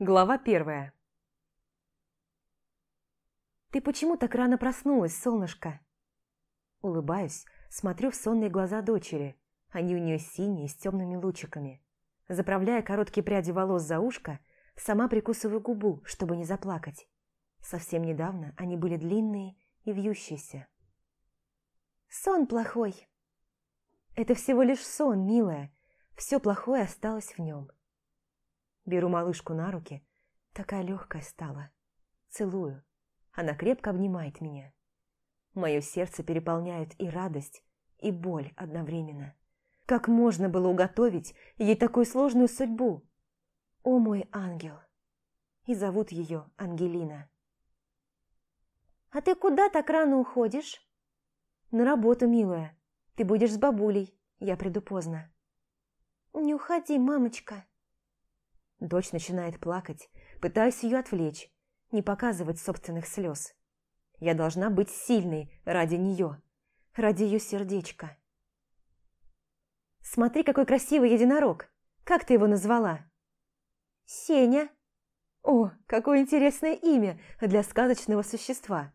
Глава первая. «Ты почему так рано проснулась, солнышко?» Улыбаюсь, смотрю в сонные глаза дочери. Они у нее синие, с темными лучиками. Заправляя короткие пряди волос за ушко, сама прикусываю губу, чтобы не заплакать. Совсем недавно они были длинные и вьющиеся. «Сон плохой!» «Это всего лишь сон, милая. Все плохое осталось в нем». Беру малышку на руки. Такая легкая стала. Целую. Она крепко обнимает меня. Мое сердце переполняет и радость, и боль одновременно. Как можно было уготовить ей такую сложную судьбу? О мой ангел! И зовут ее Ангелина. «А ты куда так рано уходишь?» «На работу, милая. Ты будешь с бабулей. Я приду поздно». «Не уходи, мамочка», Дочь начинает плакать, пытаюсь ее отвлечь, не показывать собственных слез. Я должна быть сильной ради нее, ради ее сердечка. Смотри, какой красивый единорог. Как ты его назвала? Сеня. О, какое интересное имя для сказочного существа.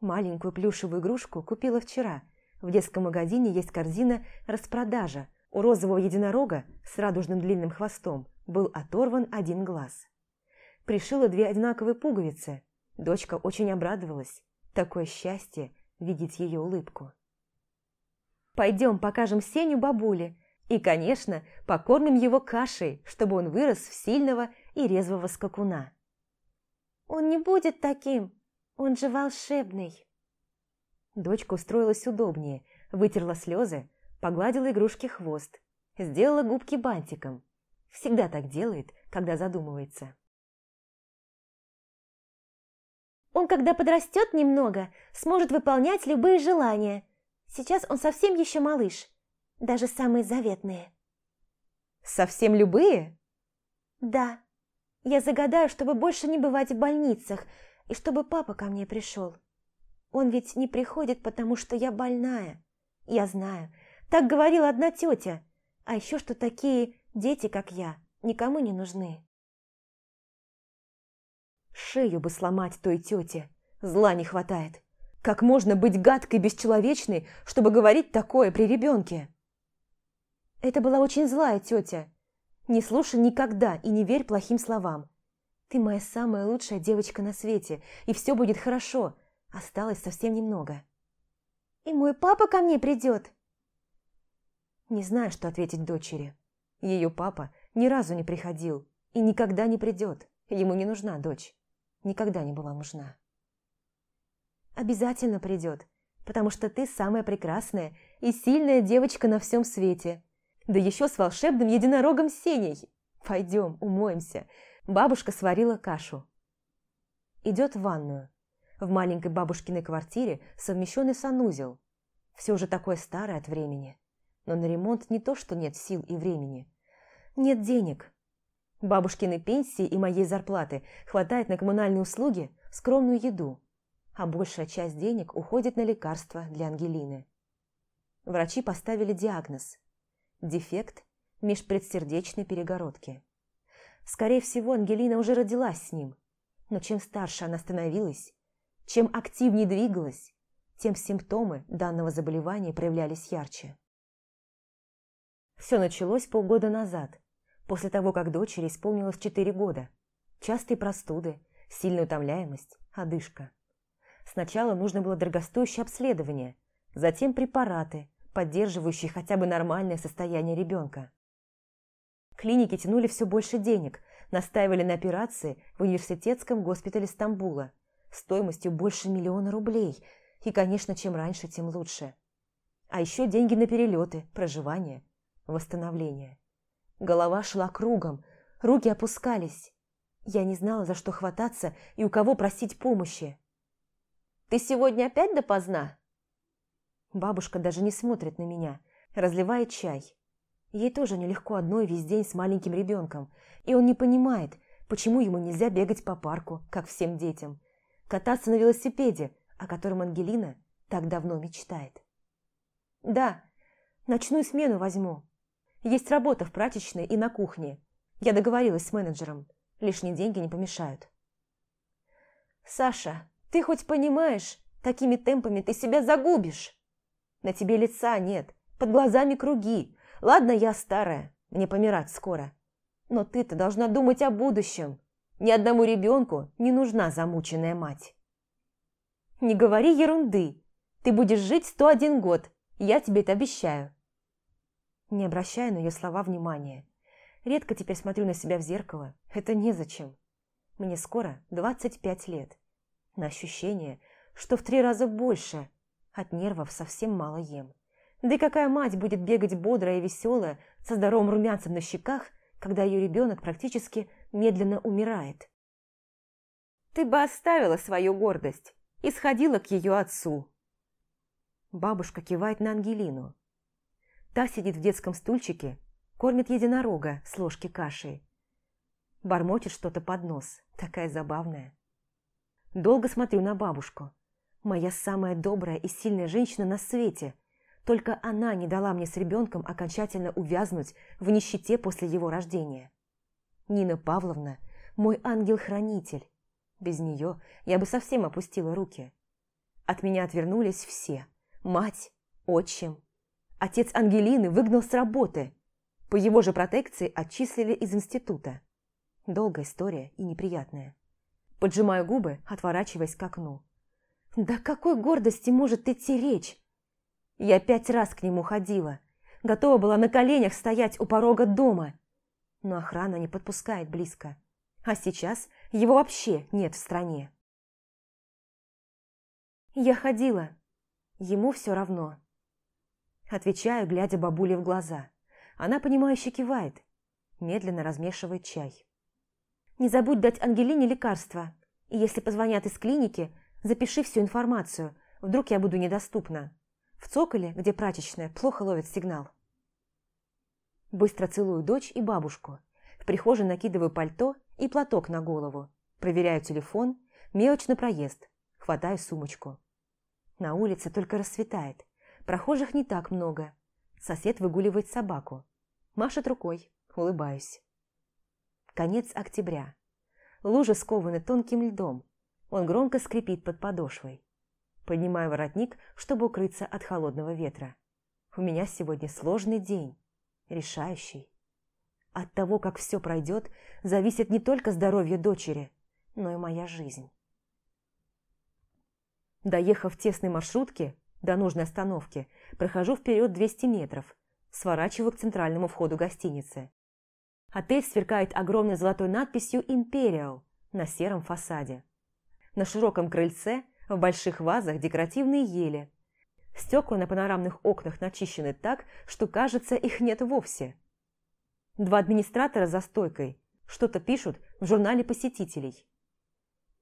Маленькую плюшевую игрушку купила вчера. В детском магазине есть корзина распродажа. У розового единорога с радужным длинным хвостом был оторван один глаз. Пришила две одинаковые пуговицы. Дочка очень обрадовалась. Такое счастье видеть ее улыбку. «Пойдем покажем Сеню бабуле. И, конечно, покормим его кашей, чтобы он вырос в сильного и резвого скакуна». «Он не будет таким. Он же волшебный». Дочка устроилась удобнее, вытерла слезы, погладила игрушке хвост, сделала губки бантиком, Всегда так делает, когда задумывается. Он, когда подрастет немного, сможет выполнять любые желания. Сейчас он совсем еще малыш, даже самые заветные. Совсем любые? Да. Я загадаю, чтобы больше не бывать в больницах, и чтобы папа ко мне пришел. Он ведь не приходит, потому что я больная. Я знаю. Так говорила одна тетя. А еще что такие Дети, как я, никому не нужны. Шею бы сломать той тете. Зла не хватает. Как можно быть гадкой, бесчеловечной, чтобы говорить такое при ребенке? Это была очень злая тетя. Не слушай никогда и не верь плохим словам. Ты моя самая лучшая девочка на свете, и все будет хорошо. Осталось совсем немного. И мой папа ко мне придет. Не знаю, что ответить дочери. Ее папа ни разу не приходил и никогда не придет. Ему не нужна дочь. Никогда не была нужна. Обязательно придет, потому что ты самая прекрасная и сильная девочка на всем свете. Да еще с волшебным единорогом Сеней. Пойдем, умоемся. Бабушка сварила кашу. Идет в ванную. В маленькой бабушкиной квартире совмещенный санузел. Все уже такое старое от времени но на ремонт не то, что нет сил и времени. Нет денег. Бабушкиной пенсии и моей зарплаты хватает на коммунальные услуги, скромную еду, а большая часть денег уходит на лекарства для Ангелины. Врачи поставили диагноз – дефект межпредсердечной перегородки. Скорее всего, Ангелина уже родилась с ним, но чем старше она становилась, чем активнее двигалась, тем симптомы данного заболевания проявлялись ярче. Все началось полгода назад, после того, как дочери исполнилось 4 года. Частые простуды, сильная утомляемость, одышка. Сначала нужно было дорогостоящее обследование, затем препараты, поддерживающие хотя бы нормальное состояние ребенка. Клиники тянули все больше денег, настаивали на операции в университетском госпитале Стамбула стоимостью больше миллиона рублей, и, конечно, чем раньше, тем лучше. А еще деньги на перелеты, проживание – восстановления. Голова шла кругом, руки опускались. Я не знала, за что хвататься и у кого просить помощи. «Ты сегодня опять допоздна?» Бабушка даже не смотрит на меня, разливает чай. Ей тоже нелегко одной весь день с маленьким ребенком, и он не понимает, почему ему нельзя бегать по парку, как всем детям, кататься на велосипеде, о котором Ангелина так давно мечтает. «Да, ночную смену возьму. Есть работа в прачечной и на кухне. Я договорилась с менеджером. Лишние деньги не помешают. «Саша, ты хоть понимаешь, такими темпами ты себя загубишь? На тебе лица нет, под глазами круги. Ладно, я старая, мне помирать скоро. Но ты-то должна думать о будущем. Ни одному ребенку не нужна замученная мать». «Не говори ерунды. Ты будешь жить 101 год, я тебе это обещаю». Не обращая на ее слова внимания. Редко теперь смотрю на себя в зеркало. Это незачем. Мне скоро 25 лет. На ощущение, что в три раза больше. От нервов совсем мало ем. Да и какая мать будет бегать бодрая и веселая, со здоровым румянцем на щеках, когда ее ребенок практически медленно умирает? Ты бы оставила свою гордость и сходила к ее отцу. Бабушка кивает на Ангелину. Та сидит в детском стульчике, кормит единорога с ложки кашей. Бормочет что-то под нос, такая забавная. Долго смотрю на бабушку. Моя самая добрая и сильная женщина на свете. Только она не дала мне с ребенком окончательно увязнуть в нищете после его рождения. Нина Павловна – мой ангел-хранитель. Без нее я бы совсем опустила руки. От меня отвернулись все – мать, отчим. Отец Ангелины выгнал с работы. По его же протекции отчислили из института. Долгая история и неприятная. Поджимаю губы, отворачиваясь к окну. Да какой гордости может идти речь? Я пять раз к нему ходила. Готова была на коленях стоять у порога дома. Но охрана не подпускает близко. А сейчас его вообще нет в стране. Я ходила. Ему все равно. Отвечаю, глядя бабуле в глаза. Она, понимающе кивает. Медленно размешивает чай. Не забудь дать Ангелине лекарства. И если позвонят из клиники, запиши всю информацию. Вдруг я буду недоступна. В цоколе, где прачечная, плохо ловит сигнал. Быстро целую дочь и бабушку. В прихожей накидываю пальто и платок на голову. Проверяю телефон, мелочь на проезд. Хватаю сумочку. На улице только рассветает. Прохожих не так много. Сосед выгуливает собаку. Машет рукой, улыбаюсь. Конец октября. Лужи скованы тонким льдом. Он громко скрипит под подошвой. Поднимаю воротник, чтобы укрыться от холодного ветра. У меня сегодня сложный день, решающий. От того, как все пройдет, зависит не только здоровье дочери, но и моя жизнь. Доехав в тесной маршрутке, до нужной остановки, прохожу вперед 200 метров, сворачиваю к центральному входу гостиницы. Отель сверкает огромной золотой надписью «Империал» на сером фасаде. На широком крыльце в больших вазах декоративные ели. Стекла на панорамных окнах начищены так, что кажется, их нет вовсе. Два администратора за стойкой что-то пишут в журнале посетителей.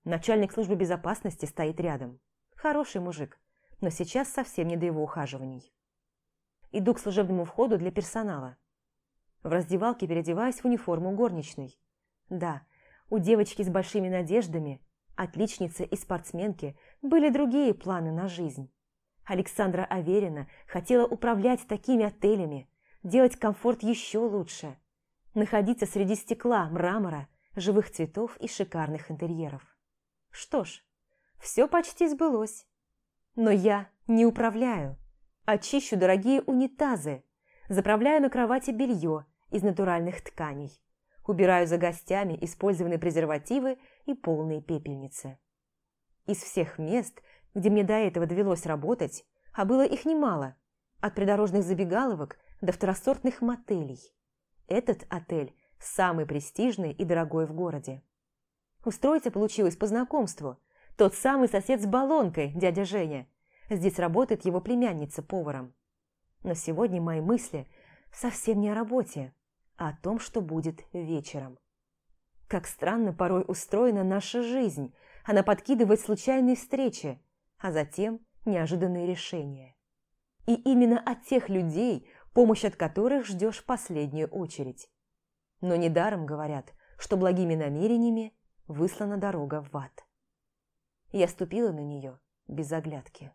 Начальник службы безопасности стоит рядом. Хороший мужик, но сейчас совсем не до его ухаживаний. Иду к служебному входу для персонала. В раздевалке переодеваюсь в униформу горничной. Да, у девочки с большими надеждами, отличницы и спортсменки, были другие планы на жизнь. Александра Аверина хотела управлять такими отелями, делать комфорт еще лучше, находиться среди стекла, мрамора, живых цветов и шикарных интерьеров. Что ж, все почти сбылось. Но я не управляю. Очищу дорогие унитазы, заправляю на кровати белье из натуральных тканей, убираю за гостями использованные презервативы и полные пепельницы. Из всех мест, где мне до этого довелось работать, а было их немало, от придорожных забегаловок до второсортных мотелей. Этот отель самый престижный и дорогой в городе. Устроиться получилось по знакомству – тот самый сосед с баллонкой, дядя Женя. Здесь работает его племянница поваром. Но сегодня мои мысли совсем не о работе, а о том, что будет вечером. Как странно порой устроена наша жизнь. Она подкидывает случайные встречи, а затем неожиданные решения. И именно от тех людей, помощь от которых ждешь в последнюю очередь. Но недаром говорят, что благими намерениями выслана дорога в ад. Я ступила на нее без оглядки.